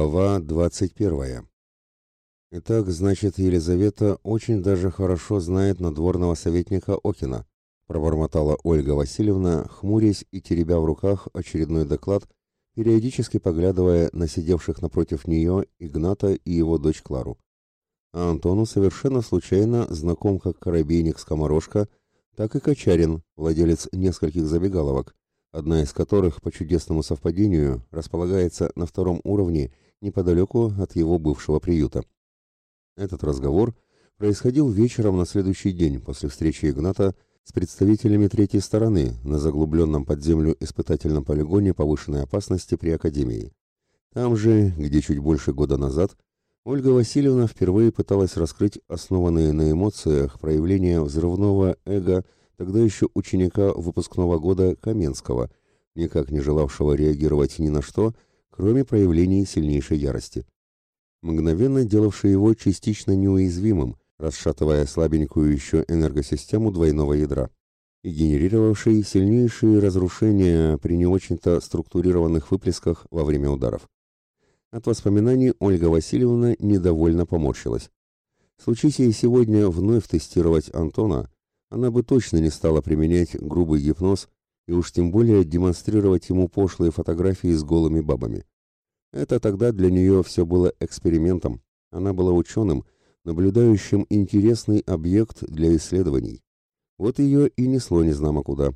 Глава 21. Итак, значит, Елизавета очень даже хорошо знает надворного советника Окина, пробормотала Ольга Васильевна, хмурясь и теребя в руках очередной доклад, периодически поглядывая на сидевших напротив нее Игната и его дочь Клару. А Антону совершенно случайно знаком как Коробейник-скоморошка, так и Качарин, владелец нескольких забегаловок, одна из которых, по чудесному совпадению, располагается на втором уровне неподалеку от его бывшего приюта. Этот разговор происходил вечером на следующий день после встречи Игната с представителями третьей стороны на заглубленном под землю испытательном полигоне повышенной опасности при Академии. Там же, где чуть больше года назад, Ольга Васильевна впервые пыталась раскрыть основанные на эмоциях проявления взрывного эго тогда еще ученика выпускного года Каменского, никак не желавшего реагировать ни на что, кроме проявлений сильнейшей ярости. Мгновенно делавший его частично неуязвимым, расшатывая слабенькую еще энергосистему двойного ядра и генерировавший сильнейшие разрушения при не очень-то структурированных выплесках во время ударов. От воспоминаний Ольга Васильевна недовольно поморщилась. Случись ей сегодня вновь тестировать Антона, она бы точно не стала применять грубый гипноз и уж тем более демонстрировать ему пошлые фотографии с голыми бабами. Это тогда для нее все было экспериментом. Она была ученым, наблюдающим интересный объект для исследований. Вот ее и несло незнамо куда.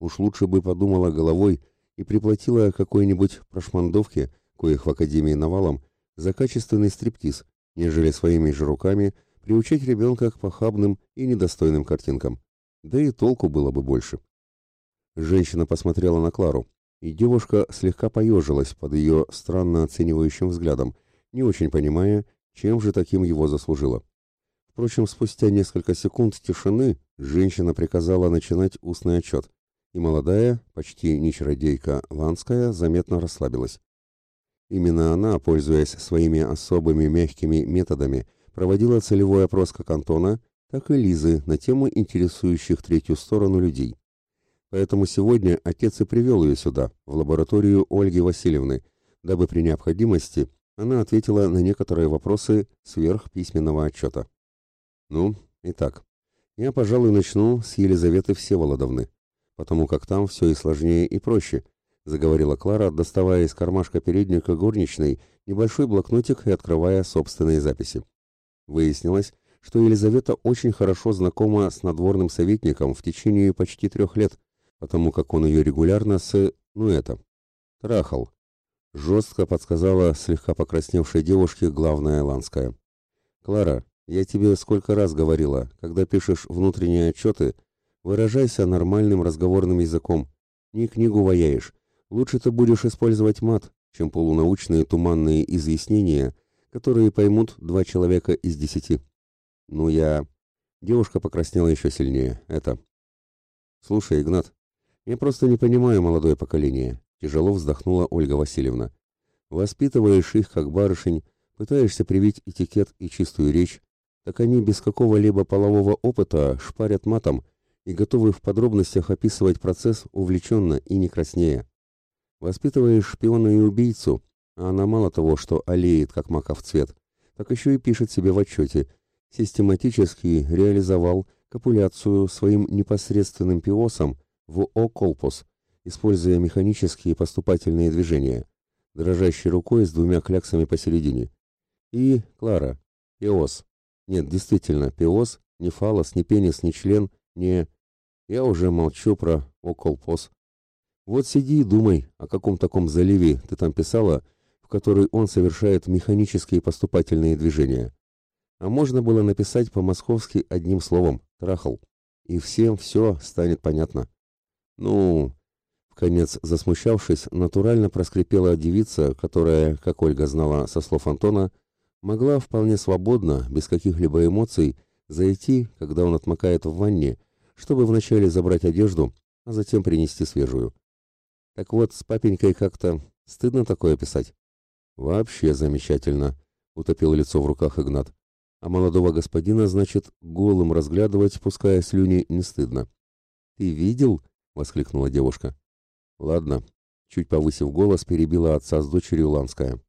Уж лучше бы подумала головой и приплатила какой-нибудь прошмандовке, коих в Академии навалом, за качественный стриптиз, нежели своими же руками – приучить ребенка к похабным и недостойным картинкам. Да и толку было бы больше. Женщина посмотрела на Клару, и девушка слегка поежилась под ее странно оценивающим взглядом, не очень понимая, чем же таким его заслужила. Впрочем, спустя несколько секунд тишины женщина приказала начинать устный отчет, и молодая, почти не чародейка Ланская, заметно расслабилась. Именно она, пользуясь своими особыми мягкими методами, проводила целевой опрос как Антона, так и Лизы на тему интересующих третью сторону людей. Поэтому сегодня отец и привел ее сюда, в лабораторию Ольги Васильевны, дабы при необходимости она ответила на некоторые вопросы сверх письменного отчета. Ну, итак, я, пожалуй, начну с Елизаветы Всеволодовны, потому как там все и сложнее, и проще, заговорила Клара, доставая из кармашка передника горничной небольшой блокнотик и открывая собственные записи. Выяснилось, что Елизавета очень хорошо знакома с надворным советником в течение почти трех лет, потому как он ее регулярно с... ну это... трахал. Жестко подсказала слегка покрасневшей девушке главная Ланская. «Клара, я тебе сколько раз говорила, когда пишешь внутренние отчеты, выражайся нормальным разговорным языком. Не книгу ваяешь. Лучше ты будешь использовать мат, чем полунаучные туманные изъяснения, которые поймут два человека из десяти. Ну, я... Девушка покраснела еще сильнее. Это... Слушай, Игнат, я просто не понимаю молодое поколение. Тяжело вздохнула Ольга Васильевна. Воспитываешь их как барышень, пытаешься привить этикет и чистую речь, так они без какого-либо полового опыта шпарят матом и готовы в подробностях описывать процесс увлеченно и не краснея. Воспитываешь шпиона и убийцу, а она мало того, что олеет, как маков цвет, так еще и пишет себе в отчете. Систематически реализовал копуляцию своим непосредственным пиосом в О-колпус, используя механические поступательные движения, дрожащей рукой с двумя кляксами посередине. И, Клара, пиос. Нет, действительно, пиос, не фалос, не пенис, не член, не... Я уже молчу про О-колпус. Вот сиди и думай, о каком таком заливе ты там писала, в которой он совершает механические поступательные движения. А можно было написать по-московски одним словом «трахал», и всем все станет понятно. Ну, в конец засмущавшись, натурально проскрипела девица, которая, как Ольга знала со слов Антона, могла вполне свободно, без каких-либо эмоций, зайти, когда он отмокает в ванне, чтобы вначале забрать одежду, а затем принести свежую. Так вот, с папенькой как-то стыдно такое писать. «Вообще замечательно», — утопил лицо в руках Игнат. «А молодого господина, значит, голым разглядывать, пуская слюни, не стыдно». «Ты видел?» — воскликнула девушка. «Ладно», — чуть повысив голос, перебила отца с дочерью Ланская.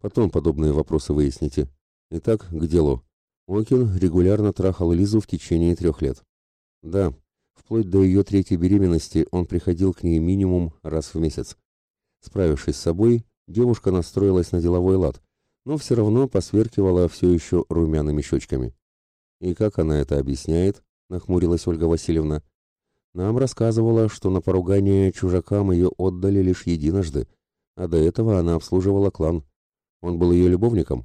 Потом подобные вопросы выясните. Итак, к делу. Окин регулярно трахал Лизу в течение трех лет. Да, вплоть до ее третьей беременности он приходил к ней минимум раз в месяц. Справившись с собой, девушка настроилась на деловой лад, но все равно посверкивала все еще румяными щечками. «И как она это объясняет?» — нахмурилась Ольга Васильевна. «Нам рассказывала, что на поругание чужакам ее отдали лишь единожды, а до этого она обслуживала клан. Он был ее любовником?»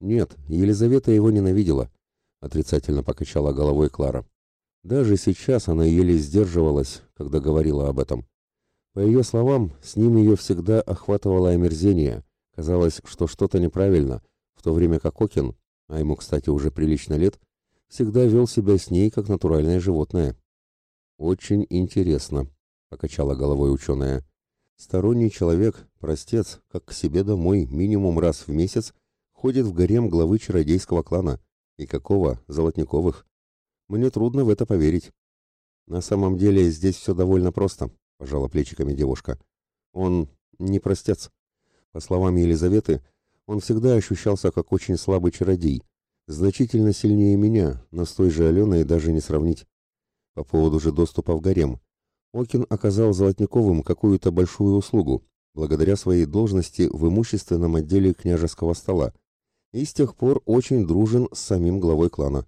«Нет, Елизавета его ненавидела», — отрицательно покачала головой Клара. Даже сейчас она еле сдерживалась, когда говорила об этом. По ее словам, с ним ее всегда охватывало омерзение. Казалось, что что-то неправильно, в то время как Окин, а ему, кстати, уже прилично лет, всегда вел себя с ней, как натуральное животное. «Очень интересно», — покачала головой ученая. «Сторонний человек, простец, как к себе домой минимум раз в месяц ходит в гарем главы чародейского клана. И какого? Золотниковых. Мне трудно в это поверить. На самом деле здесь все довольно просто, пожала плечиками девушка. Он не простец. По словам Елизаветы, он всегда ощущался как очень слабый чародей, значительно сильнее меня, но с той же Аленой даже не сравнить. По поводу же доступа в гарем. Окин оказал Золотниковым какую-то большую услугу, благодаря своей должности в имущественном отделе княжеского стола, и с тех пор очень дружен с самим главой клана.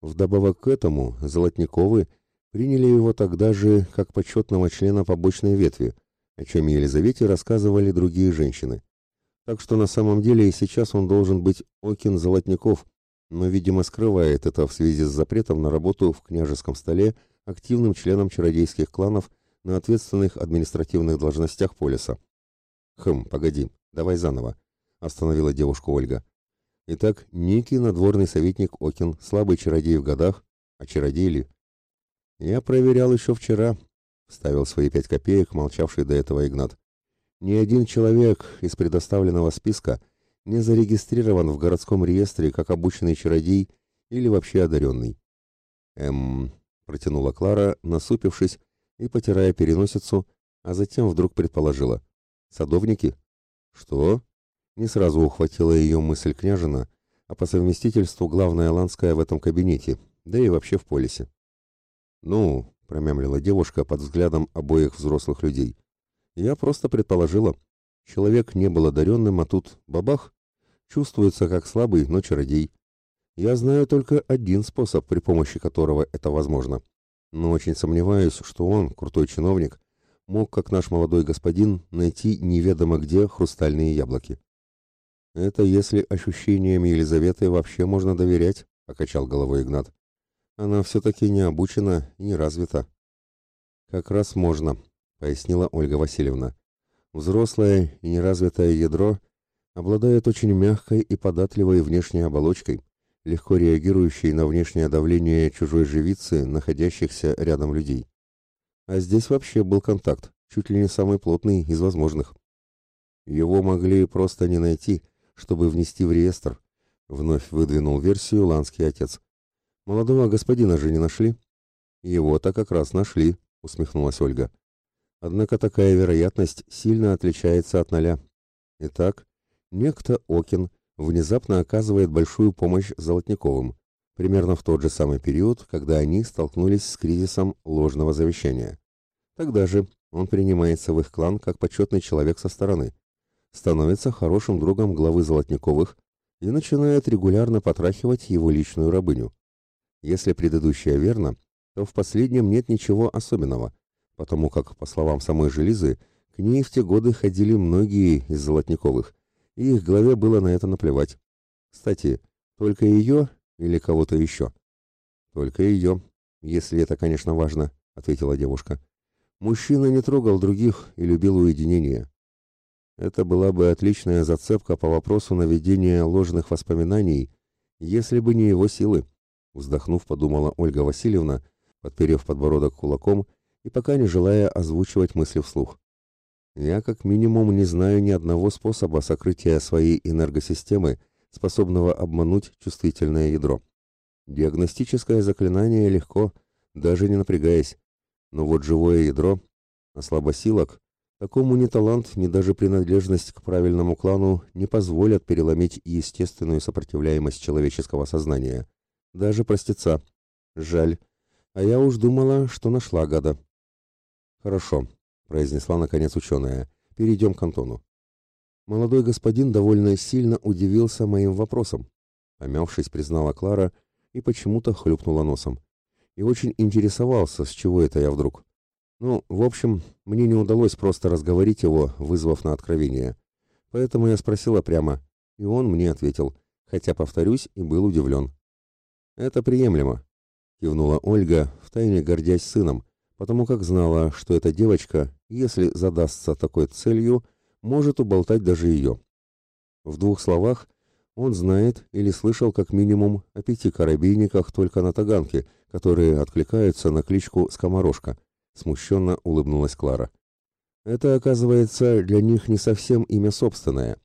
Вдобавок к этому Золотниковы приняли его тогда же как почетного члена побочной ветви, о чем Елизавете рассказывали другие женщины. Так что на самом деле и сейчас он должен быть Окин Золотников, но, видимо, скрывает это в связи с запретом на работу в княжеском столе активным членом чародейских кланов на ответственных административных должностях полиса. «Хм, погоди, давай заново», — остановила девушку Ольга. Итак, некий надворный советник Окин, слабый чародей в годах, а чародей ли? Я проверял еще вчера, вставил свои пять копеек, молчавший до этого Игнат. Ни один человек из предоставленного списка не зарегистрирован в городском реестре как обученный чародей или вообще одаренный. Эм, протянула Клара, насупившись и потирая переносицу, а затем вдруг предположила. Садовники? Что? Не сразу ухватила ее мысль княжина, а по совместительству главная ланская в этом кабинете, да и вообще в полисе. «Ну», — промямлила девушка под взглядом обоих взрослых людей, — «я просто предположила. Человек не был одаренным, а тут бабах, чувствуется как слабый, но чародей. Я знаю только один способ, при помощи которого это возможно. Но очень сомневаюсь, что он, крутой чиновник, мог, как наш молодой господин, найти неведомо где хрустальные яблоки. Это если ощущениям Елизаветы вообще можно доверять, покачал головой Игнат. Она все-таки не обучена и не развита. Как раз можно, пояснила Ольга Васильевна. Взрослое и неразвитое ядро обладает очень мягкой и податливой внешней оболочкой, легко реагирующей на внешнее давление чужой живицы, находящихся рядом людей. А здесь вообще был контакт, чуть ли не самый плотный из возможных. Его могли просто не найти, чтобы внести в реестр, вновь выдвинул версию ланский отец. Молодого господина же не нашли? Его-то как раз нашли, усмехнулась Ольга. Однако такая вероятность сильно отличается от ноля. Итак, некто Окин внезапно оказывает большую помощь Золотниковым, примерно в тот же самый период, когда они столкнулись с кризисом ложного завещания. Тогда же он принимается в их клан как почетный человек со стороны, становится хорошим другом главы Золотниковых и начинает регулярно потрахивать его личную рабыню. Если предыдущее верно, то в последнем нет ничего особенного, потому как, по словам самой Желизы, к ней в те годы ходили многие из Золотниковых, и их главе было на это наплевать. Кстати, только ее или кого-то еще? Только ее, если это, конечно, важно, ответила девушка. Мужчина не трогал других и любил уединение. Это была бы отличная зацепка по вопросу наведения ложных воспоминаний, если бы не его силы, вздохнув, подумала Ольга Васильевна, подперев подбородок кулаком и пока не желая озвучивать мысли вслух. Я как минимум не знаю ни одного способа сокрытия своей энергосистемы, способного обмануть чувствительное ядро. Диагностическое заклинание легко, даже не напрягаясь. Но вот живое ядро, а слабосилок Такому ни талант, ни даже принадлежность к правильному клану не позволят переломить естественную сопротивляемость человеческого сознания. Даже простеца. Жаль. А я уж думала, что нашла гада. Хорошо, произнесла наконец ученая. Перейдем к Антону. Молодой господин довольно сильно удивился моим вопросом. Помявшись, признала Клара и почему-то хлюпнула носом. И очень интересовался, с чего это я вдруг. Ну, в общем, мне не удалось просто разговорить его, вызвав на откровение. Поэтому я спросила прямо, и он мне ответил, хотя, повторюсь, и был удивлен. «Это приемлемо», — кивнула Ольга, втайне гордясь сыном, потому как знала, что эта девочка, если задастся такой целью, может уболтать даже ее. В двух словах, он знает или слышал как минимум о пяти корабейниках только на Таганке, которые откликаются на кличку «Скоморошка», смущенно улыбнулась Клара. Это, оказывается, для них не совсем имя собственное.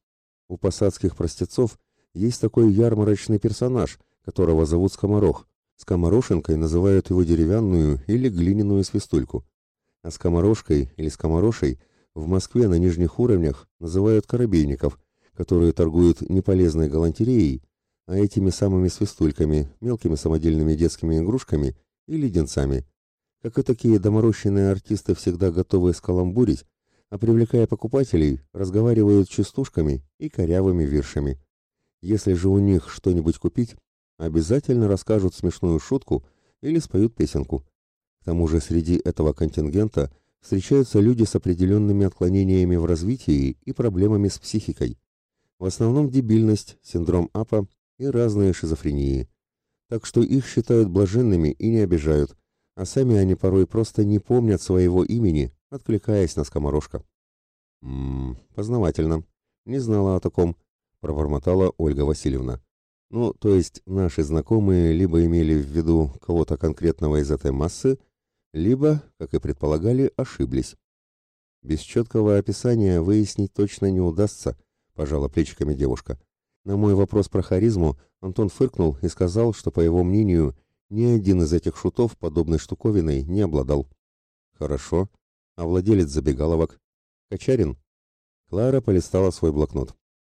У посадских простецов есть такой ярмарочный персонаж, которого зовут Скоморох. Скоморошенкой называют его деревянную или глиняную свистульку. А скоморошкой или скоморошей в Москве на нижних уровнях называют корабейников, которые торгуют не полезной галантереей, а этими самыми свистульками, мелкими самодельными детскими игрушками и леденцами. Как и такие доморощенные артисты всегда готовы скаламбурить, а привлекая покупателей, разговаривают частушками и корявыми виршами. Если же у них что-нибудь купить, обязательно расскажут смешную шутку или споют песенку. К тому же среди этого контингента встречаются люди с определенными отклонениями в развитии и проблемами с психикой. В основном дебильность, синдром АПа и разные шизофрении. Так что их считают блаженными и не обижают, а сами они порой просто не помнят своего имени, откликаясь на скоморожка. «М-м, познавательно. Не знала о таком», — пробормотала Ольга Васильевна. «Ну, то есть наши знакомые либо имели в виду кого-то конкретного из этой массы, либо, как и предполагали, ошиблись. Без четкого описания выяснить точно не удастся», — пожала плечиками девушка. На мой вопрос про харизму Антон фыркнул и сказал, что, по его мнению, ни один из этих шутов подобной штуковиной не обладал. Хорошо. А владелец забегаловок? Качарин? Клара полистала свой блокнот.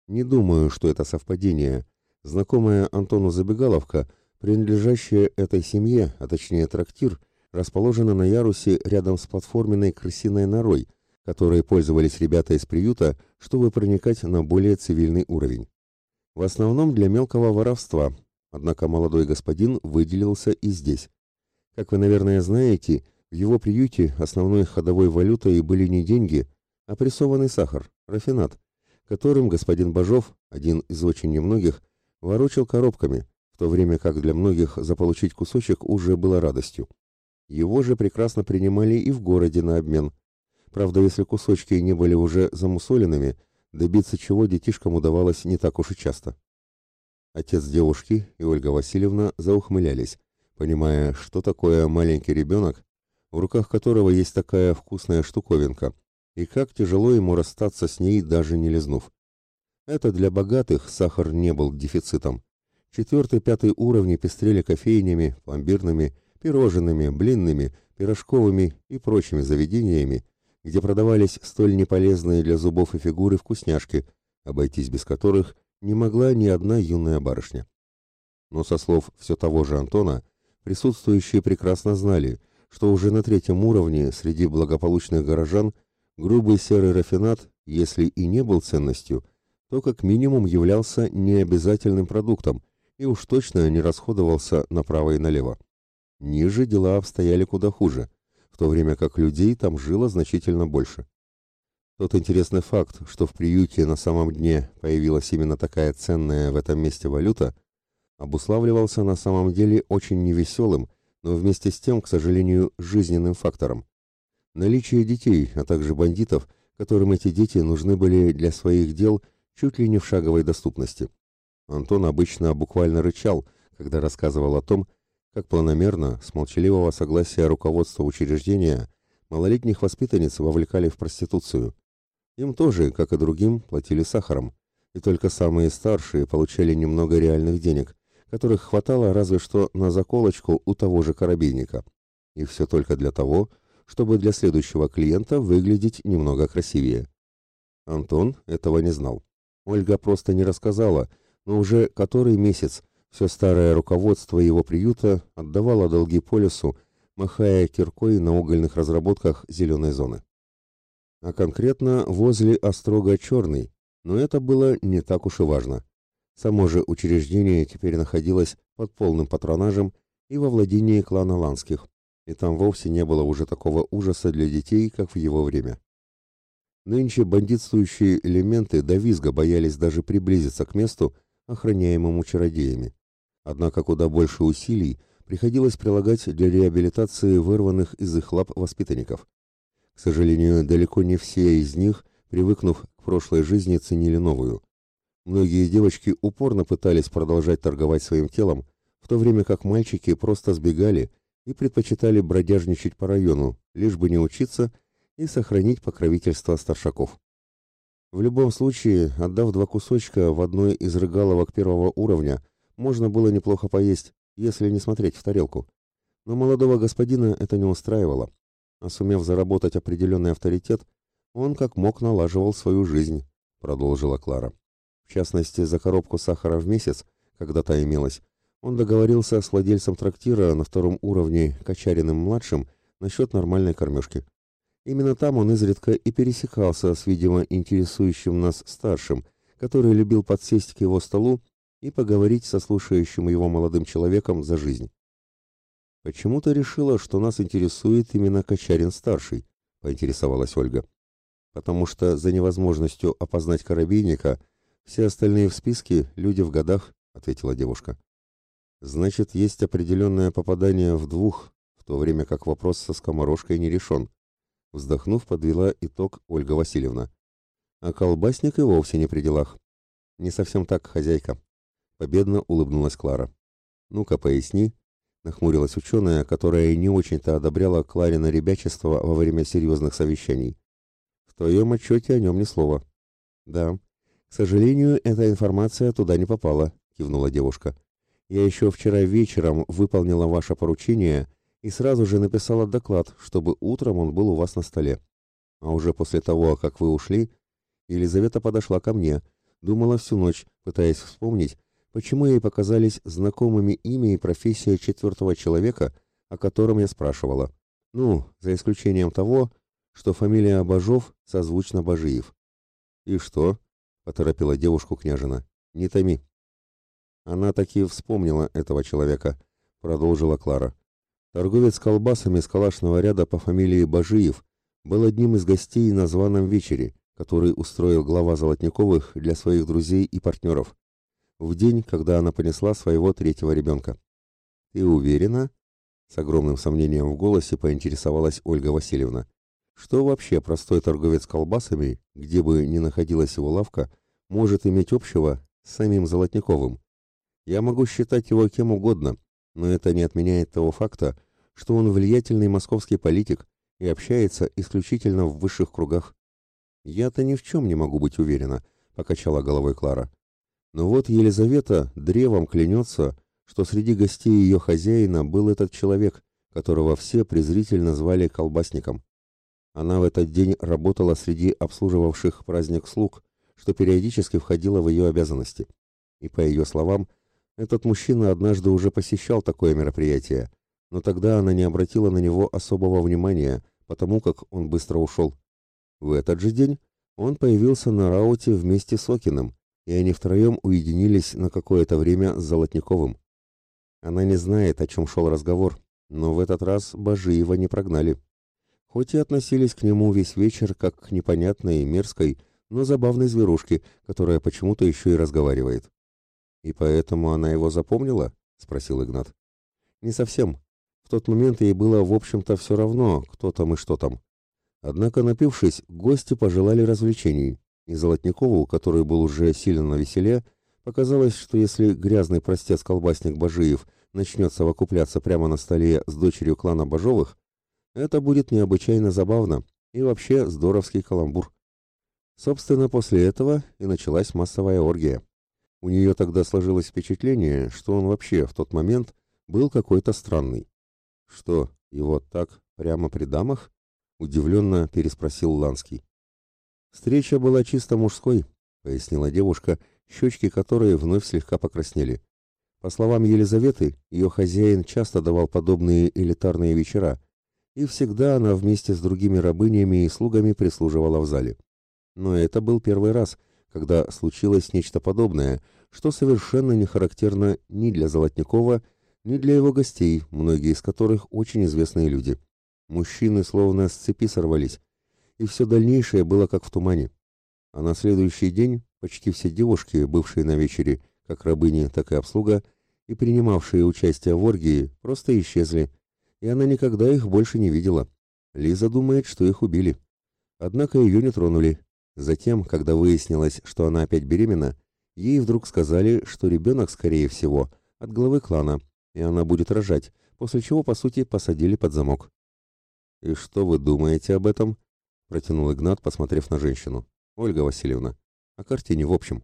Не думаю, что это совпадение. Знакомая Антону забегаловка, принадлежащая этой семье, а точнее трактир, расположена на ярусе рядом с платформенной крысиной норой, которой пользовались ребята из приюта, чтобы проникать на более цивильный уровень. В основном для мелкого воровства, Однако молодой господин выделился и здесь. Как вы, наверное, знаете, в его приюте основной ходовой валютой были не деньги, а прессованный сахар, рафинат, которым господин Бажов, один из очень немногих, ворочал коробками, в то время как для многих заполучить кусочек уже было радостью. Его же прекрасно принимали и в городе на обмен. Правда, если кусочки не были уже замусоленными, добиться чего детишкам удавалось не так уж и часто. Отец девушки и Ольга Васильевна заухмылялись, понимая, что такое маленький ребенок, в руках которого есть такая вкусная штуковинка, и как тяжело ему расстаться с ней, даже не лизнув. Это для богатых сахар не был дефицитом. Четвертый, пятый уровни пестрели кофейнями, пломбирными, пирожными, блинными, пирожковыми и прочими заведениями, где продавались столь неполезные для зубов и фигуры вкусняшки, обойтись без которых не могла ни одна юная барышня. Но со слов все того же Антона, присутствующие прекрасно знали, что уже на третьем уровне среди благополучных горожан грубый серый рафинат, если и не был ценностью, то как минимум являлся необязательным продуктом и уж точно не расходовался направо и налево. Ниже дела обстояли куда хуже, в то время как людей там жило значительно больше. Тот интересный факт, что в приюте на самом дне появилась именно такая ценная в этом месте валюта, обуславливался на самом деле очень невеселым, но вместе с тем, к сожалению, жизненным фактором. Наличие детей, а также бандитов, которым эти дети нужны были для своих дел чуть ли не в шаговой доступности. Антон обычно буквально рычал, когда рассказывал о том, как планомерно, с молчаливого согласия руководства учреждения, малолетних воспитанниц вовлекали в проституцию. Им тоже, как и другим, платили сахаром, и только самые старшие получали немного реальных денег, которых хватало разве что на заколочку у того же корабейника. И все только для того, чтобы для следующего клиента выглядеть немного красивее. Антон этого не знал. Ольга просто не рассказала, но уже который месяц все старое руководство его приюта отдавало долги полюсу, махая киркой на угольных разработках зеленой зоны. А конкретно возле Острога Черный, но это было не так уж и важно. Само же учреждение теперь находилось под полным патронажем и во владении клана Ланских, и там вовсе не было уже такого ужаса для детей, как в его время. Нынче бандитствующие элементы до визга боялись даже приблизиться к месту, охраняемому чародеями. Однако куда больше усилий приходилось прилагать для реабилитации вырванных из их лап воспитанников. К сожалению, далеко не все из них, привыкнув к прошлой жизни, ценили новую. Многие девочки упорно пытались продолжать торговать своим телом, в то время как мальчики просто сбегали и предпочитали бродяжничать по району, лишь бы не учиться и сохранить покровительство старшаков. В любом случае, отдав два кусочка в одной из рыгаловок первого уровня, можно было неплохо поесть, если не смотреть в тарелку. Но молодого господина это не устраивало. А сумев заработать определенный авторитет, он как мог налаживал свою жизнь, продолжила Клара. В частности, за коробку сахара в месяц, когда та имелась, он договорился с владельцем трактира на втором уровне Качариным-младшим насчет нормальной кормежки. Именно там он изредка и пересекался с, видимо, интересующим нас старшим, который любил подсесть к его столу и поговорить со слушающим его молодым человеком за жизнь. «Почему-то решила, что нас интересует именно Качарин-старший», — поинтересовалась Ольга. «Потому что за невозможностью опознать коробейника все остальные в списке — люди в годах», — ответила девушка. «Значит, есть определенное попадание в двух, в то время как вопрос со скоморожкой не решен», Вздохнув, подвела итог Ольга Васильевна. А колбасник и вовсе не при делах. Не совсем так, хозяйка. Победно улыбнулась Клара. Ну-ка, поясни. Нахмурилась ученая, которая не очень-то одобряла Кларина ребячество во время серьезных совещаний. В твоем отчете о нем ни слова. Да. К сожалению, эта информация туда не попала, кивнула девушка. Я еще вчера вечером выполнила ваше поручение и сразу же написала доклад, чтобы утром он был у вас на столе. А уже после того, как вы ушли, Елизавета подошла ко мне, думала всю ночь, пытаясь вспомнить, почему ей показались знакомыми имя и профессия четвертого человека, о котором я спрашивала. Ну, за исключением того, что фамилия Бажов созвучна Бажиев. «И что?» — поторопила девушку княжина. «Не томи». Она таки вспомнила этого человека, продолжила Клара. Торговец колбасами с калашного ряда по фамилии Бажиев был одним из гостей на званом вечере, который устроил глава Золотниковых для своих друзей и партнеров, в день, когда она понесла своего третьего ребенка. «Ты уверена?» — с огромным сомнением в голосе поинтересовалась Ольга Васильевна. «Что вообще простой торговец колбасами, где бы ни находилась его лавка, может иметь общего с самим Золотниковым? Я могу считать его кем угодно, но это не отменяет того факта, что он влиятельный московский политик и общается исключительно в высших кругах. Я-то ни в чем не могу быть уверена, покачала головой Клара. Но вот Елизавета древом клянется, что среди гостей ее хозяина был этот человек, которого все презрительно звали колбасником. Она в этот день работала среди обслуживавших праздник слуг, что периодически входило в ее обязанности. И по ее словам, этот мужчина однажды уже посещал такое мероприятие, но тогда она не обратила на него особого внимания, потому как он быстро ушел. В этот же день он появился на рауте вместе с Окиным, и они втроем уединились на какое-то время с Золотниковым. Она не знает, о чем шел разговор, но в этот раз Бажиева не прогнали. Хоть и относились к нему весь вечер как к непонятной, мерзкой, но забавной зверушке, которая почему-то еще и разговаривает. «И поэтому она его запомнила?» — спросил Игнат. «Не совсем. В тот момент ей было, в общем-то, все равно, кто там и что там. Однако, напившись, гости пожелали развлечений, и Золотникову, который был уже сильно на веселе, показалось, что если грязный простец-колбасник Бажиев начнет совокупляться прямо на столе с дочерью клана Бажовых, это будет необычайно забавно и вообще здоровский каламбур. Собственно, после этого и началась массовая оргия. У нее тогда сложилось впечатление, что он вообще в тот момент был какой-то странный. Что, и вот так, прямо при дамах? Удивленно переспросил Ланский. Встреча была чисто мужской, пояснила девушка, щечки которой вновь слегка покраснели. По словам Елизаветы, ее хозяин часто давал подобные элитарные вечера, и всегда она вместе с другими рабынями и слугами прислуживала в зале. Но это был первый раз, когда случилось нечто подобное, что совершенно не характерно ни для Золотникова, ни для его гостей, многие из которых очень известные люди. Мужчины словно с цепи сорвались, и все дальнейшее было как в тумане. А на следующий день почти все девушки, бывшие на вечере, как рабыни, так и обслуга, и принимавшие участие в оргии, просто исчезли, и она никогда их больше не видела. Лиза думает, что их убили. Однако ее не тронули. Затем, когда выяснилось, что она опять беременна, ей вдруг сказали, что ребенок, скорее всего, от главы клана, и она будет рожать, после чего, по сути, посадили под замок. «И что вы думаете об этом?» — протянул Игнат, посмотрев на женщину. «Ольга Васильевна, о картине в общем».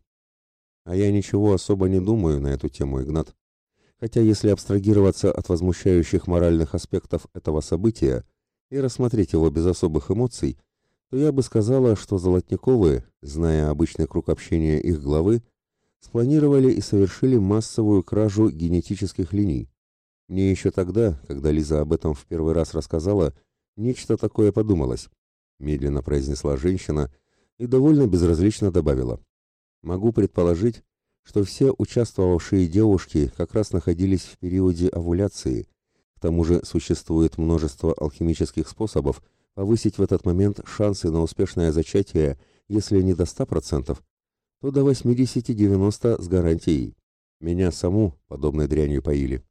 «А я ничего особо не думаю на эту тему, Игнат. Хотя если абстрагироваться от возмущающих моральных аспектов этого события и рассмотреть его без особых эмоций, то я бы сказала, что Золотниковы, зная обычный круг общения их главы, спланировали и совершили массовую кражу генетических линий. Мне еще тогда, когда Лиза об этом в первый раз рассказала, Нечто такое подумалось, медленно произнесла женщина и довольно безразлично добавила. Могу предположить, что все участвовавшие девушки как раз находились в периоде овуляции. К тому же существует множество алхимических способов повысить в этот момент шансы на успешное зачатие, если не до 100%, то до 80-90 с гарантией. Меня саму подобной дрянью поили.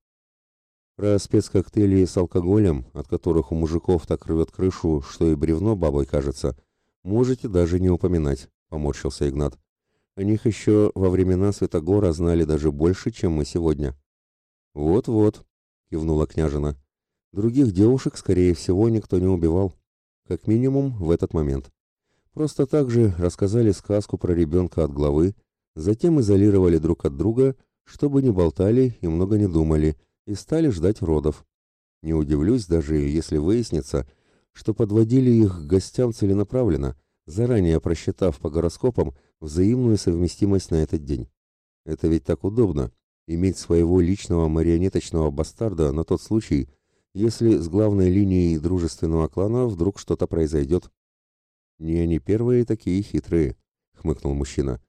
Про спецкоктейли с алкоголем, от которых у мужиков так рвет крышу, что и бревно бабой кажется, можете даже не упоминать, поморщился Игнат. О них еще во времена Святогора знали даже больше, чем мы сегодня. Вот-вот, кивнула княжина. Других девушек, скорее всего, никто не убивал. Как минимум, в этот момент. Просто так же рассказали сказку про ребенка от главы, затем изолировали друг от друга, чтобы не болтали и много не думали, и стали ждать родов. Не удивлюсь даже, если выяснится, что подводили их к гостям целенаправленно, заранее просчитав по гороскопам взаимную совместимость на этот день. Это ведь так удобно иметь своего личного марионеточного бастарда на тот случай, если с главной линией дружественного клана вдруг что-то произойдет. Не они первые такие хитрые, хмыкнул мужчина.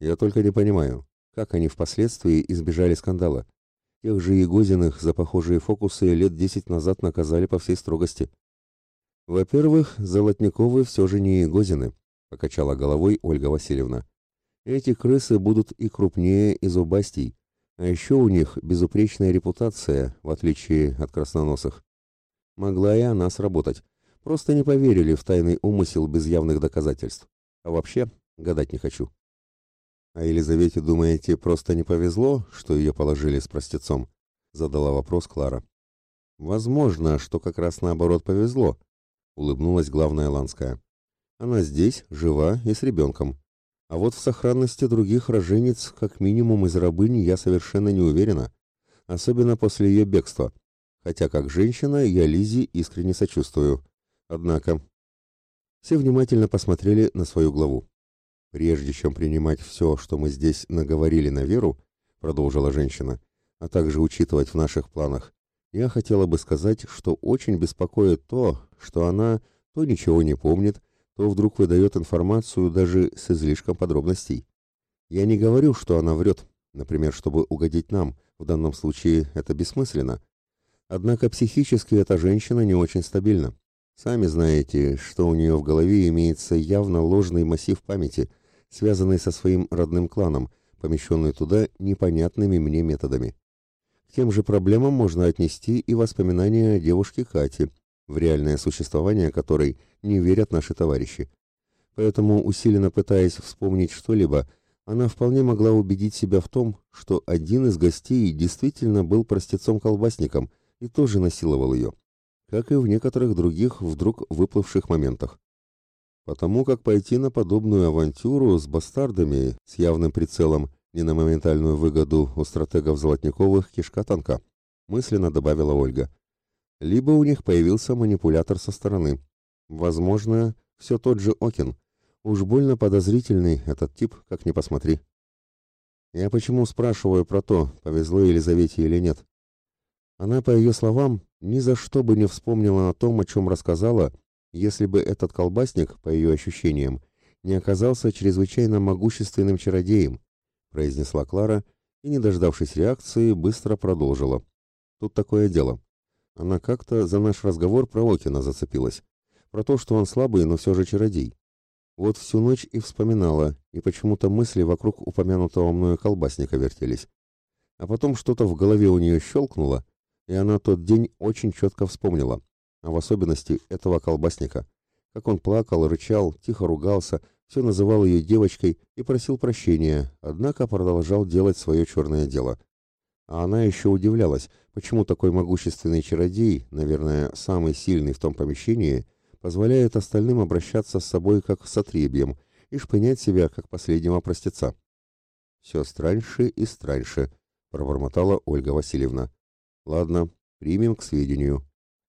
Я только не понимаю, как они впоследствии избежали скандала. Тех же Егозиных за похожие фокусы лет десять назад наказали по всей строгости. Во-первых, Золотниковы все же не Егозины, покачала головой Ольга Васильевна. Эти крысы будут и крупнее, и зубастей, а еще у них безупречная репутация, в отличие от красноносых. Могла и она сработать. Просто не поверили в тайный умысел без явных доказательств. А вообще, гадать не хочу. «А Елизавете, думаете, просто не повезло, что ее положили с простецом?» — задала вопрос Клара. «Возможно, что как раз наоборот повезло», — улыбнулась главная Ланская. «Она здесь, жива и с ребенком. А вот в сохранности других рожениц, как минимум из рабыни, я совершенно не уверена, особенно после ее бегства. Хотя как женщина я Лизе искренне сочувствую. Однако...» Все внимательно посмотрели на свою главу. Прежде чем принимать все, что мы здесь наговорили на веру, продолжила женщина, а также учитывать в наших планах, я хотела бы сказать, что очень беспокоит то, что она то ничего не помнит, то вдруг выдает информацию даже с излишком подробностей. Я не говорю, что она врет, например, чтобы угодить нам, в данном случае это бессмысленно. Однако психически эта женщина не очень стабильна. Сами знаете, что у нее в голове имеется явно ложный массив памяти – связанный со своим родным кланом, помещенный туда непонятными мне методами. К тем же проблемам можно отнести и воспоминания о девушке Кати, в реальное существование которой не верят наши товарищи. Поэтому, усиленно пытаясь вспомнить что-либо, она вполне могла убедить себя в том, что один из гостей действительно был простецом-колбасником и тоже насиловал ее, как и в некоторых других вдруг выплывших моментах потому как пойти на подобную авантюру с бастардами с явным прицелом не на моментальную выгоду у стратегов Золотниковых кишка танка, мысленно добавила Ольга. Либо у них появился манипулятор со стороны. Возможно, все тот же Окин. Уж больно подозрительный этот тип, как ни посмотри. Я почему спрашиваю про то, повезло Елизавете или нет? Она, по ее словам, ни за что бы не вспомнила о том, о чем рассказала, если бы этот колбасник, по ее ощущениям, не оказался чрезвычайно могущественным чародеем, произнесла Клара и, не дождавшись реакции, быстро продолжила. Тут такое дело. Она как-то за наш разговор про Окина зацепилась. Про то, что он слабый, но все же чародей. Вот всю ночь и вспоминала, и почему-то мысли вокруг упомянутого мною колбасника вертелись. А потом что-то в голове у нее щелкнуло, и она тот день очень четко вспомнила, а в особенности этого колбасника. Как он плакал, рычал, тихо ругался, все называл ее девочкой и просил прощения, однако продолжал делать свое черное дело. А она еще удивлялась, почему такой могущественный чародей, наверное, самый сильный в том помещении, позволяет остальным обращаться с собой как с отребьем и шпынять себя как последнего простеца. «Все страньше и страньше», — пробормотала Ольга Васильевна. «Ладно, примем к сведению.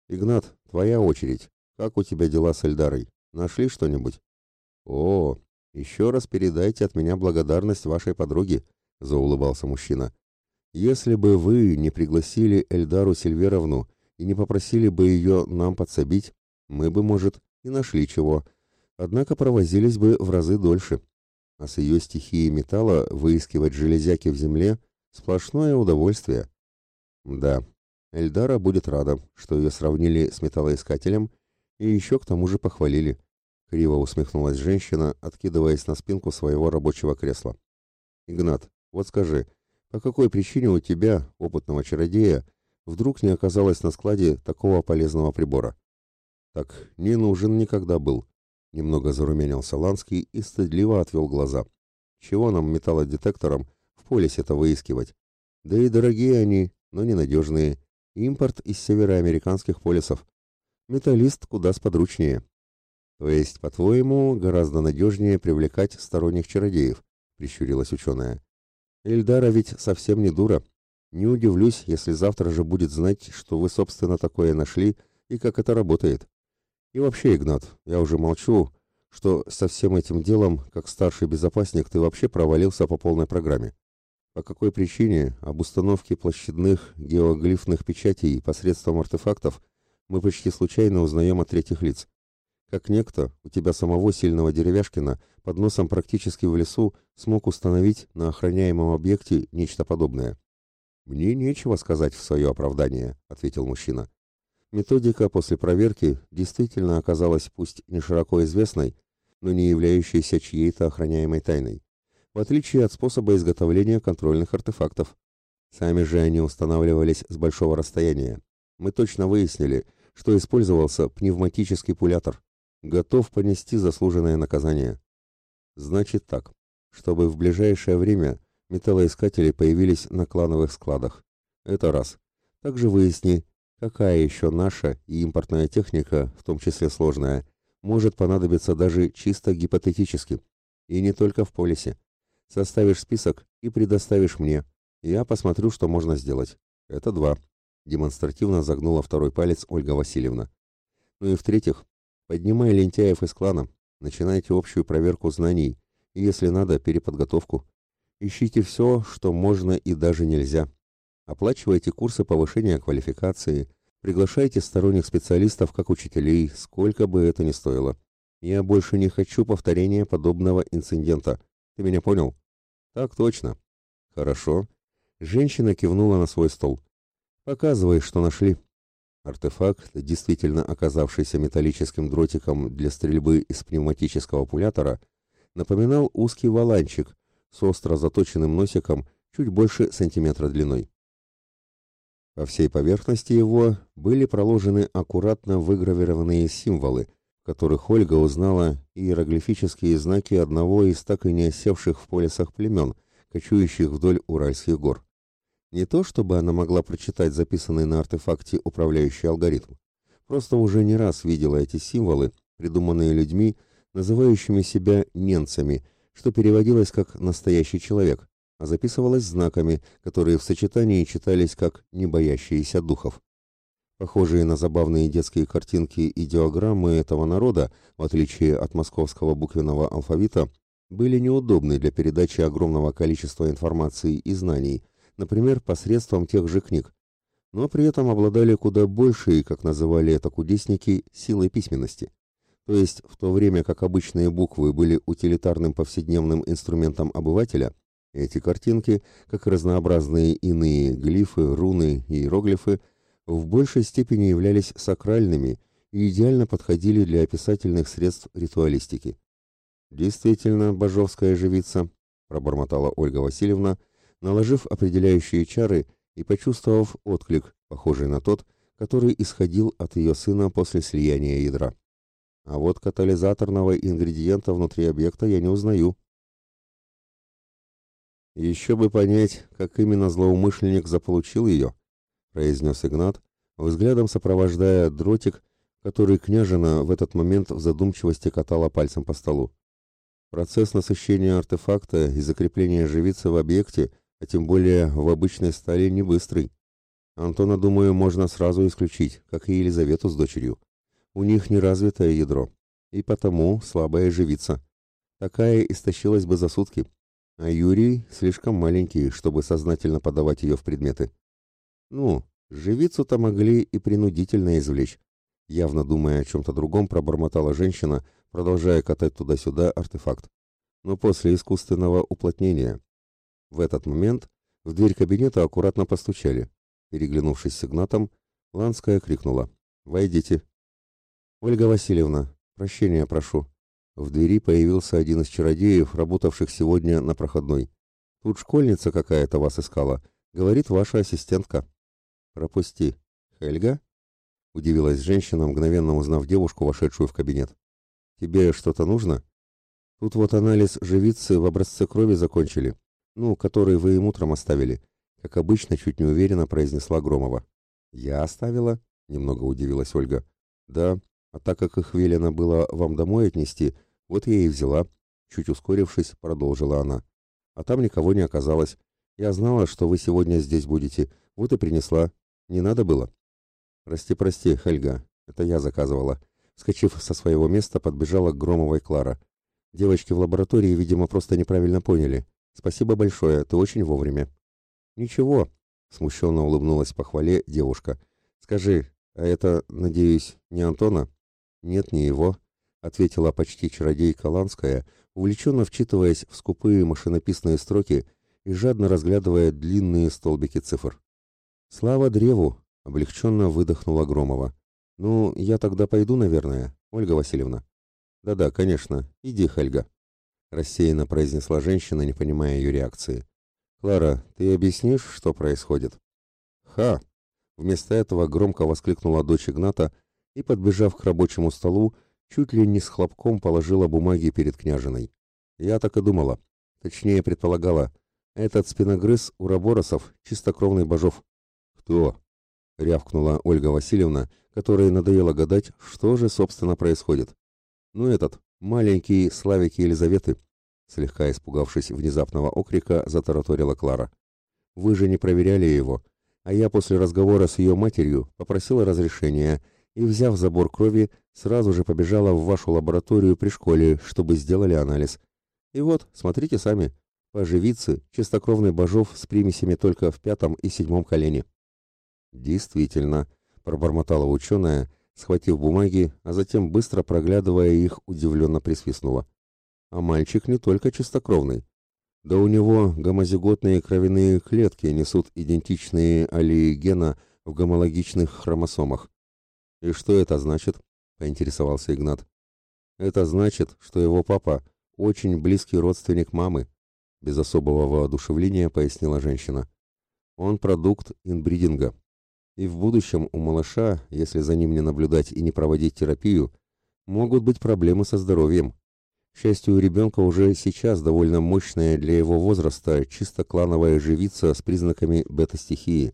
Игнат, твоя очередь. Как у тебя дела с Эльдарой? Нашли что-нибудь?» «О, еще раз передайте от меня благодарность вашей подруге», — заулыбался мужчина. «Если бы вы не пригласили Эльдару Сильверовну и не попросили бы ее нам подсобить, мы бы, может, и нашли чего, однако провозились бы в разы дольше. А с ее стихией металла выискивать железяки в земле — сплошное удовольствие». Да, Эльдара будет рада, что ее сравнили с металлоискателем и еще к тому же похвалили. Криво усмехнулась женщина, откидываясь на спинку своего рабочего кресла. «Игнат, вот скажи, по какой причине у тебя, опытного чародея, вдруг не оказалось на складе такого полезного прибора?» «Так не нужен никогда был», — немного зарумянился Ланский и стыдливо отвел глаза. «Чего нам металлодетектором в полисе-то выискивать? Да и дорогие они, но ненадежные. Импорт из североамериканских полисов. Металлист куда сподручнее. То есть, по-твоему, гораздо надежнее привлекать сторонних чародеев, прищурилась ученая. Эльдара ведь совсем не дура. Не удивлюсь, если завтра же будет знать, что вы, собственно, такое нашли и как это работает. И вообще, Игнат, я уже молчу, что со всем этим делом, как старший безопасник, ты вообще провалился по полной программе. По какой причине об установке площадных геоглифных печатей посредством артефактов мы почти случайно узнаем от третьих лиц. Как некто, у тебя самого сильного деревяшкина, под носом практически в лесу, смог установить на охраняемом объекте нечто подобное. «Мне нечего сказать в свое оправдание», — ответил мужчина. Методика после проверки действительно оказалась пусть не широко известной, но не являющейся чьей-то охраняемой тайной в отличие от способа изготовления контрольных артефактов. Сами же они устанавливались с большого расстояния. Мы точно выяснили, что использовался пневматический пулятор. Готов понести заслуженное наказание. Значит так, чтобы в ближайшее время металлоискатели появились на клановых складах. Это раз. Также выясни, какая еще наша и импортная техника, в том числе сложная, может понадобиться даже чисто гипотетически. И не только в полисе. Составишь список и предоставишь мне. Я посмотрю, что можно сделать. Это два. Демонстративно загнула второй палец Ольга Васильевна. Ну и в-третьих, поднимай лентяев из клана. Начинайте общую проверку знаний. И, если надо, переподготовку. Ищите все, что можно и даже нельзя. Оплачивайте курсы повышения квалификации. Приглашайте сторонних специалистов как учителей, сколько бы это ни стоило. Я больше не хочу повторения подобного инцидента. Ты меня понял? Так точно. Хорошо. Женщина кивнула на свой стол. Показывай, что нашли. Артефакт, действительно оказавшийся металлическим дротиком для стрельбы из пневматического пулятора, напоминал узкий валанчик с остро заточенным носиком чуть больше сантиметра длиной. По всей поверхности его были проложены аккуратно выгравированные символы, которых Ольга узнала иероглифические знаки одного из так и не осевших в полисах племен, кочующих вдоль Уральских гор. Не то, чтобы она могла прочитать записанный на артефакте управляющий алгоритм. Просто уже не раз видела эти символы, придуманные людьми, называющими себя «ненцами», что переводилось как «настоящий человек», а записывалось знаками, которые в сочетании читались как «не боящиеся духов». Похожие на забавные детские картинки и диаграммы этого народа, в отличие от московского буквенного алфавита, были неудобны для передачи огромного количества информации и знаний, например, посредством тех же книг, но при этом обладали куда большей, как называли это кудесники, силой письменности. То есть, в то время как обычные буквы были утилитарным повседневным инструментом обывателя, эти картинки, как разнообразные иные глифы, руны и иероглифы, в большей степени являлись сакральными и идеально подходили для описательных средств ритуалистики. «Действительно, божовская живица», — пробормотала Ольга Васильевна, наложив определяющие чары и почувствовав отклик, похожий на тот, который исходил от ее сына после слияния ядра. А вот катализаторного ингредиента внутри объекта я не узнаю. Еще бы понять, как именно злоумышленник заполучил ее, произнес Игнат, взглядом сопровождая дротик, который княжина в этот момент в задумчивости катала пальцем по столу. Процесс насыщения артефакта и закрепления живицы в объекте, а тем более в обычной стали, не быстрый. Антона, думаю, можно сразу исключить, как и Елизавету с дочерью. У них неразвитое ядро, и потому слабая живица. Такая истощилась бы за сутки, а Юрий слишком маленький, чтобы сознательно подавать ее в предметы. Ну, живицу-то могли и принудительно извлечь. Явно думая о чем-то другом, пробормотала женщина, продолжая катать туда-сюда артефакт. Но после искусственного уплотнения. В этот момент в дверь кабинета аккуратно постучали. Переглянувшись с Игнатом, Ланская крикнула «Войдите». «Ольга Васильевна, прощения прошу». В двери появился один из чародеев, работавших сегодня на проходной. «Тут школьница какая-то вас искала», — говорит ваша ассистентка. «Пропусти. Хельга?» — удивилась женщина, мгновенно узнав девушку, вошедшую в кабинет. «Тебе что-то нужно?» «Тут вот анализ живицы в образце крови закончили, ну, который вы им утром оставили», — как обычно, чуть неуверенно произнесла Громова. «Я оставила?» — немного удивилась Ольга. «Да, а так как их велено было вам домой отнести, вот я и взяла». Чуть ускорившись, продолжила она. «А там никого не оказалось. Я знала, что вы сегодня здесь будете, вот и принесла. Не надо было? Прости, прости, Хельга, это я заказывала. Скочив со своего места, подбежала к Громовой Клара. Девочки в лаборатории, видимо, просто неправильно поняли. Спасибо большое, ты очень вовремя. Ничего, смущенно улыбнулась по хвале девушка. Скажи, а это, надеюсь, не Антона? Нет, не его, ответила почти чародейка Ланская, увлеченно вчитываясь в скупые машинописные строки и жадно разглядывая длинные столбики цифр. «Слава древу!» — облегченно выдохнула Громова. «Ну, я тогда пойду, наверное, Ольга Васильевна». «Да-да, конечно. Иди, Хельга», — рассеянно произнесла женщина, не понимая ее реакции. «Клара, ты объяснишь, что происходит?» «Ха!» Вместо этого громко воскликнула дочь Игната и, подбежав к рабочему столу, чуть ли не с хлопком положила бумаги перед княжиной. Я так и думала. Точнее, предполагала. Этот спиногрыз у Раборосов чистокровный божов. «Кто?» — рявкнула Ольга Васильевна, которой надоело гадать, что же, собственно, происходит. «Ну этот, маленький Славик Елизаветы», — слегка испугавшись внезапного окрика, затараторила Клара. «Вы же не проверяли его, а я после разговора с ее матерью попросила разрешения и, взяв забор крови, сразу же побежала в вашу лабораторию при школе, чтобы сделали анализ. И вот, смотрите сами, поживицы, чистокровный божов с примесями только в пятом и седьмом колене». «Действительно», — пробормотала ученая, схватив бумаги, а затем, быстро проглядывая их, удивленно присвистнула. «А мальчик не только чистокровный. Да у него гомозиготные кровяные клетки несут идентичные аллеи гена в гомологичных хромосомах». «И что это значит?» — поинтересовался Игнат. «Это значит, что его папа очень близкий родственник мамы», — без особого воодушевления пояснила женщина. «Он продукт инбридинга». И в будущем у малыша, если за ним не наблюдать и не проводить терапию, могут быть проблемы со здоровьем. К счастью, у ребенка уже сейчас довольно мощная для его возраста чисто клановая живица с признаками бета-стихии.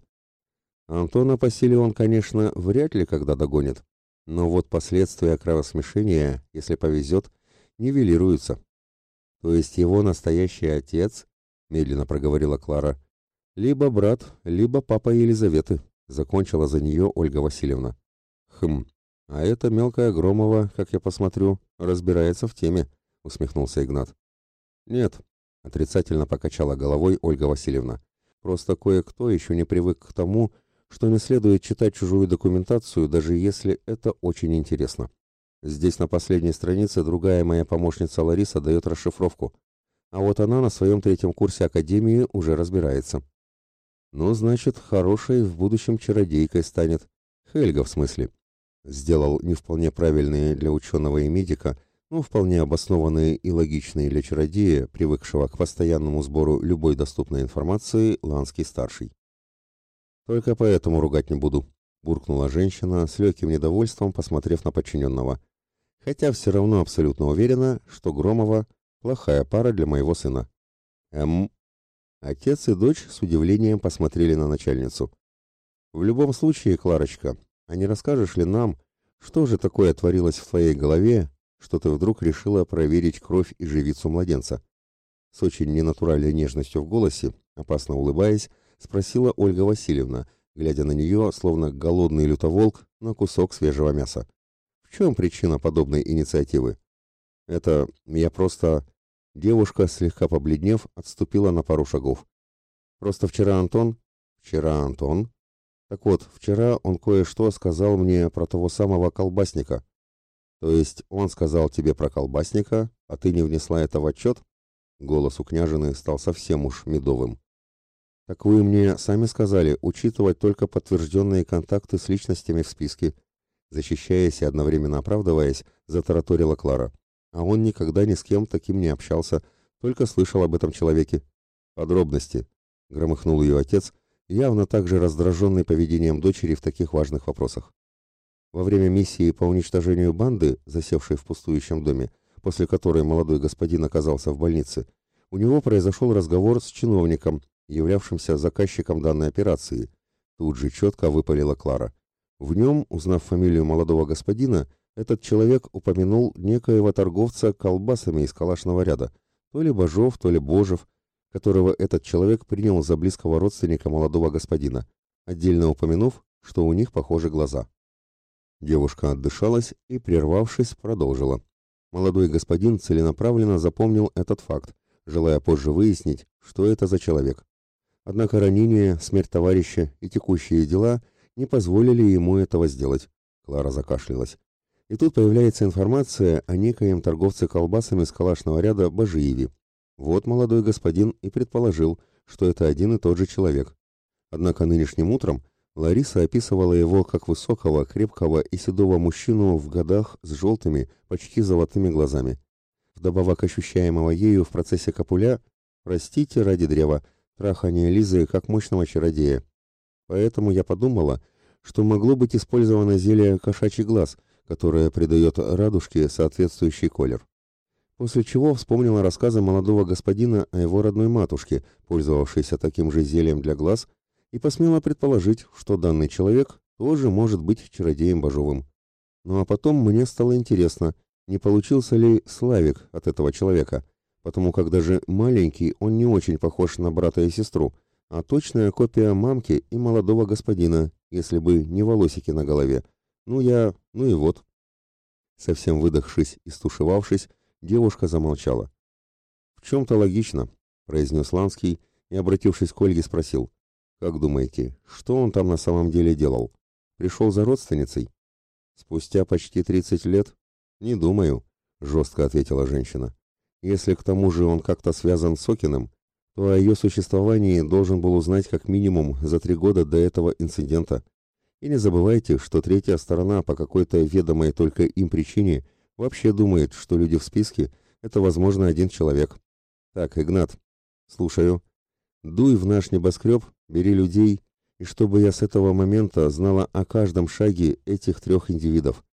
Антона по силе он, конечно, вряд ли когда догонит, но вот последствия кровосмешения, если повезет, нивелируются. То есть его настоящий отец, медленно проговорила Клара, либо брат, либо папа Елизаветы закончила за нее Ольга Васильевна. Хм, а эта мелкая Громова, как я посмотрю, разбирается в теме, усмехнулся Игнат. Нет, отрицательно покачала головой Ольга Васильевна. Просто кое-кто еще не привык к тому, что не следует читать чужую документацию, даже если это очень интересно. Здесь на последней странице другая моя помощница Лариса дает расшифровку, а вот она на своем третьем курсе Академии уже разбирается. Ну, значит, хорошей в будущем чародейкой станет. Хельга, в смысле. Сделал не вполне правильные для ученого и медика, но вполне обоснованные и логичные для чародея, привыкшего к постоянному сбору любой доступной информации, Ланский-старший. «Только поэтому ругать не буду», — буркнула женщина с легким недовольством, посмотрев на подчиненного. «Хотя все равно абсолютно уверена, что Громова — плохая пара для моего сына». «Эм...» Отец и дочь с удивлением посмотрели на начальницу. «В любом случае, Кларочка, а не расскажешь ли нам, что же такое творилось в твоей голове, что ты вдруг решила проверить кровь и живицу младенца?» С очень ненатуральной нежностью в голосе, опасно улыбаясь, спросила Ольга Васильевна, глядя на нее, словно голодный лютоволк, на кусок свежего мяса. В чем причина подобной инициативы? Это я просто... Девушка, слегка побледнев, отступила на пару шагов. Просто вчера Антон... Вчера Антон... Так вот, вчера он кое-что сказал мне про того самого колбасника. То есть он сказал тебе про колбасника, а ты не внесла это в отчет? Голос у княжины стал совсем уж медовым. Так вы мне сами сказали, учитывать только подтвержденные контакты с личностями в списке. Защищаясь и одновременно оправдываясь, затараторила Клара. А он никогда ни с кем таким не общался, только слышал об этом человеке. Подробности. Громыхнул ее отец, явно также раздраженный поведением дочери в таких важных вопросах. Во время миссии по уничтожению банды, засевшей в пустующем доме, после которой молодой господин оказался в больнице, у него произошел разговор с чиновником, являвшимся заказчиком данной операции, тут же четко выпалила Клара. В нем, узнав фамилию молодого господина, этот человек упомянул некоего торговца колбасами из калашного ряда, то ли Бажов, то ли Божев, которого этот человек принял за близкого родственника молодого господина, отдельно упомянув, что у них похожи глаза. Девушка отдышалась и, прервавшись, продолжила. Молодой господин целенаправленно запомнил этот факт, желая позже выяснить, что это за человек. Однако ранение, смерть товарища и текущие дела не позволили ему этого сделать. Клара закашлялась. И тут появляется информация о некоем торговце колбасами с калашного ряда Бажиеве. Вот молодой господин и предположил, что это один и тот же человек. Однако нынешним утром Лариса описывала его как высокого, крепкого и седого мужчину в годах с желтыми, почти золотыми глазами. Вдобавок ощущаемого ею в процессе копуля, простите ради древа, трахание Лизы как мощного чародея. Поэтому я подумала, что могло быть использовано зелье «кошачий глаз», которое придает радужке соответствующий колер. После чего вспомнила рассказы молодого господина о его родной матушке, пользовавшейся таким же зельем для глаз, и посмела предположить, что данный человек тоже может быть чародеем Бажовым. Ну а потом мне стало интересно, не получился ли Славик от этого человека, потому как даже маленький он не очень похож на брата и сестру, а точная копия мамки и молодого господина, если бы не волосики на голове. Ну я, ну и вот. Совсем выдохшись и стушевавшись, девушка замолчала. «В чем-то логично», — произнес Ланский и, обратившись к Ольге, спросил. «Как думаете, что он там на самом деле делал? Пришел за родственницей?» «Спустя почти тридцать лет?» «Не думаю», — жестко ответила женщина. Если к тому же он как-то связан с Сокиным, то о ее существовании должен был узнать как минимум за три года до этого инцидента. И не забывайте, что третья сторона по какой-то ведомой только им причине вообще думает, что люди в списке – это, возможно, один человек. Так, Игнат, слушаю. Дуй в наш небоскреб, бери людей, и чтобы я с этого момента знала о каждом шаге этих трех индивидов.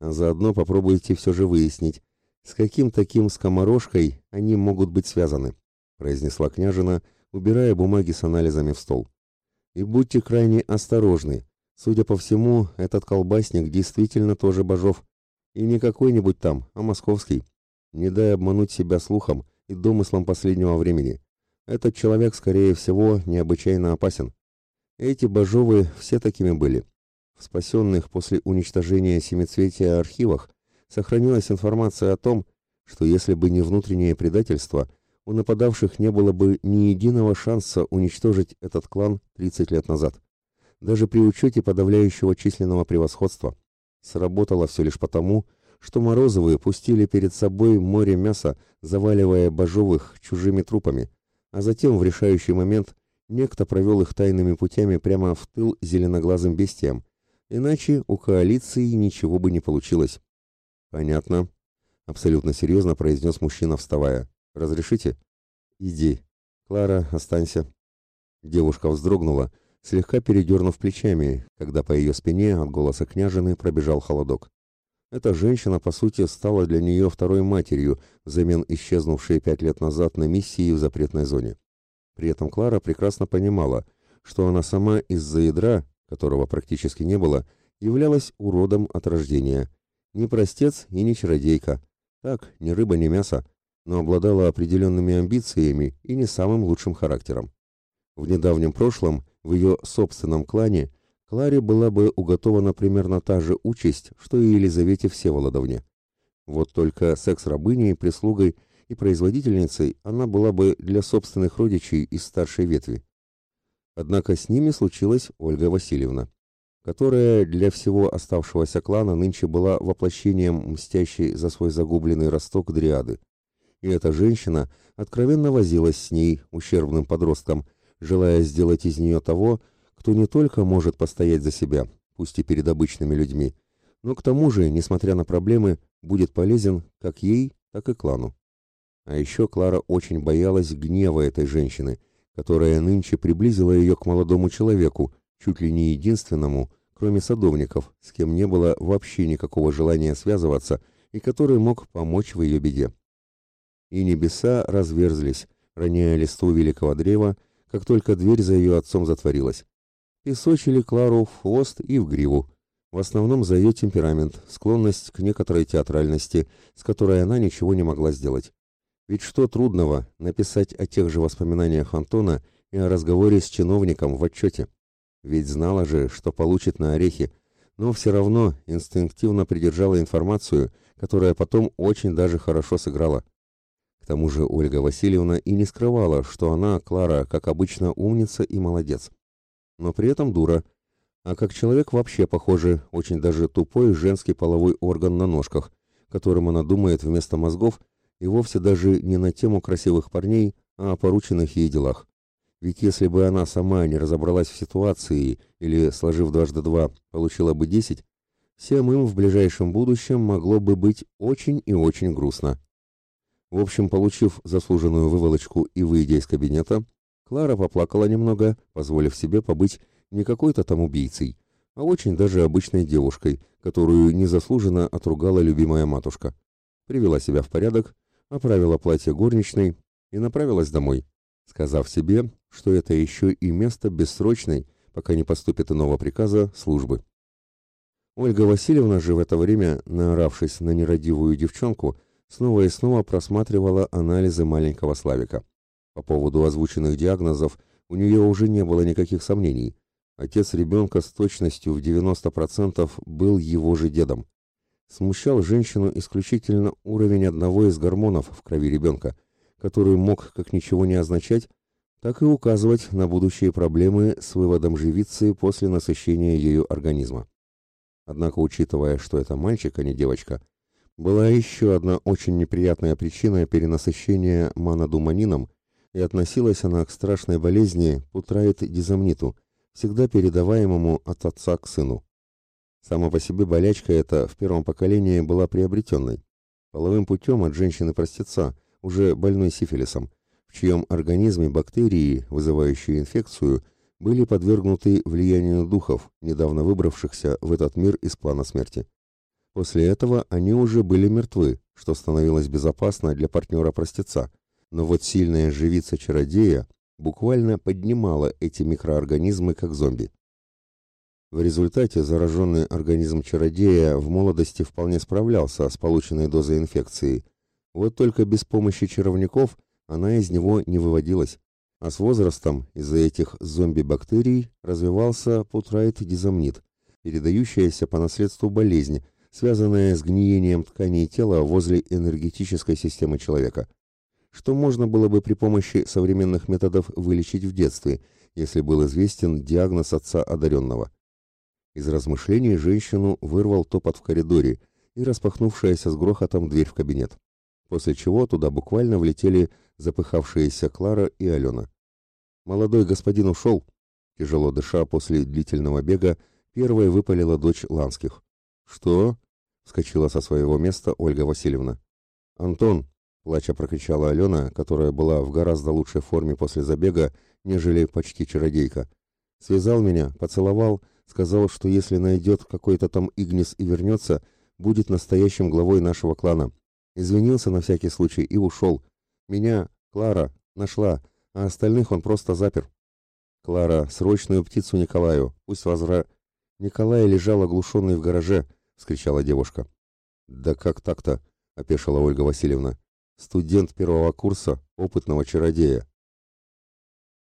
А заодно попробуйте все же выяснить, с каким таким скоморожкой они могут быть связаны, произнесла княжина, убирая бумаги с анализами в стол. И будьте крайне осторожны. Судя по всему, этот колбасник действительно тоже Бажов. И не какой-нибудь там, а московский. Не дай обмануть себя слухом и домыслом последнего времени. Этот человек, скорее всего, необычайно опасен. Эти божовы все такими были. В спасенных после уничтожения семицветия архивах сохранилась информация о том, что если бы не внутреннее предательство, у нападавших не было бы ни единого шанса уничтожить этот клан 30 лет назад. Даже при учете подавляющего численного превосходства. Сработало все лишь потому, что Морозовы пустили перед собой море мяса, заваливая Бажовых чужими трупами, а затем в решающий момент некто провел их тайными путями прямо в тыл зеленоглазым бестиям, иначе у коалиции ничего бы не получилось. «Понятно», — абсолютно серьезно произнес мужчина, вставая. «Разрешите?» «Иди. Клара, останься». Девушка вздрогнула, слегка передернув плечами, когда по ее спине от голоса княжины пробежал холодок. Эта женщина, по сути, стала для нее второй матерью, взамен исчезнувшей пять лет назад на миссии в запретной зоне. При этом Клара прекрасно понимала, что она сама из-за ядра, которого практически не было, являлась уродом от рождения. Не простец и не чародейка. Так, ни рыба, ни мясо, но обладала определенными амбициями и не самым лучшим характером. В недавнем прошлом, в ее собственном клане, Кларе была бы уготована примерно та же участь, что и Елизавете Всеволодовне. Вот только секс-рабыней, прислугой и производительницей она была бы для собственных родичей из старшей ветви. Однако с ними случилась Ольга Васильевна, которая для всего оставшегося клана нынче была воплощением мстящей за свой загубленный росток дриады. И эта женщина откровенно возилась с ней, ущербным подростком, желая сделать из нее того, кто не только может постоять за себя, пусть и перед обычными людьми, но к тому же, несмотря на проблемы, будет полезен как ей, так и клану. А еще Клара очень боялась гнева этой женщины, которая нынче приблизила ее к молодому человеку, чуть ли не единственному, кроме садовников, с кем не было вообще никакого желания связываться и который мог помочь в ее беде. И небеса разверзлись, роняя листву великого древа, как только дверь за ее отцом затворилась песочили Клару в хвост и в гриву, в основном за ее темперамент, склонность к некоторой театральности, с которой она ничего не могла сделать. Ведь что трудного написать о тех же воспоминаниях Антона и о разговоре с чиновником в отчете? Ведь знала же, что получит на орехи, но все равно инстинктивно придержала информацию, которая потом очень даже хорошо сыграла. Тому же Ольга Васильевна и не скрывала, что она, Клара, как обычно, умница и молодец но при этом дура. А как человек вообще, похоже, очень даже тупой женский половой орган на ножках, которым она думает вместо мозгов и вовсе даже не на тему красивых парней, а о порученных ей делах. Ведь если бы она сама не разобралась в ситуации или, сложив дважды два, получила бы десять, всем им в ближайшем будущем могло бы быть очень и очень грустно. В общем, получив заслуженную выволочку и выйдя из кабинета, Клара поплакала немного, позволив себе побыть не какой-то там убийцей, а очень даже обычной девушкой, которую незаслуженно отругала любимая матушка. Привела себя в порядок, оправила платье горничной и направилась домой, сказав себе, что это еще и место бессрочной, пока не поступит иного приказа, службы. Ольга Васильевна же в это время, наоравшись на нерадивую девчонку, снова и снова просматривала анализы маленького Славика. По поводу озвученных диагнозов у нее уже не было никаких сомнений. Отец ребенка с точностью в 90% был его же дедом. Смущал женщину исключительно уровень одного из гормонов в крови ребенка, который мог как ничего не означать, так и указывать на будущие проблемы с выводом живицы после насыщения ею организма. Однако, учитывая, что это мальчик, а не девочка, была еще одна очень неприятная причина перенасыщения манодуманином и относилась она к страшной болезни путраид-дизамниту, всегда передаваемому от отца к сыну. Сама по себе болячка эта в первом поколении была приобретенной, половым путем от женщины-простеца, уже больной сифилисом, в чьем организме бактерии, вызывающие инфекцию, были подвергнуты влиянию духов, недавно выбравшихся в этот мир из плана смерти. После этого они уже были мертвы, что становилось безопасно для партнера-простеца, но вот сильная живица чародея буквально поднимала эти микроорганизмы как зомби. В результате зараженный организм чародея в молодости вполне справлялся с полученной дозой инфекции, вот только без помощи чаровников она из него не выводилась, А с возрастом из-за этих зомби-бактерий развивался путрайт-дизамнит, передающаяся по наследству болезнь, связанная с гниением тканей тела возле энергетической системы человека, что можно было бы при помощи современных методов вылечить в детстве, если был известен диагноз отца одаренного. Из размышлений женщину вырвал топот в коридоре и распахнувшаяся с грохотом дверь в кабинет, после чего туда буквально влетели запыхавшиеся Клара и Алена. Молодой господин ушел, тяжело дыша после длительного бега, первой выпалила дочь Ланских. «Что?» — вскочила со своего места Ольга Васильевна. «Антон!» — плача прокричала Алена, которая была в гораздо лучшей форме после забега, нежели почти чародейка. «Связал меня, поцеловал, сказал, что если найдет какой-то там Игнис и вернется, будет настоящим главой нашего клана. Извинился на всякий случай и ушел. Меня, Клара, нашла, а остальных он просто запер. Клара, срочную птицу Николаю, пусть возра... Николай лежал оглушенный в гараже, вскричала девушка. Да как так-то? опешила Ольга Васильевна. Студент первого курса, опытного чародея.